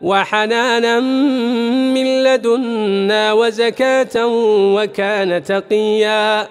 وحنانا من لدنا وزكاة وكان تقيا.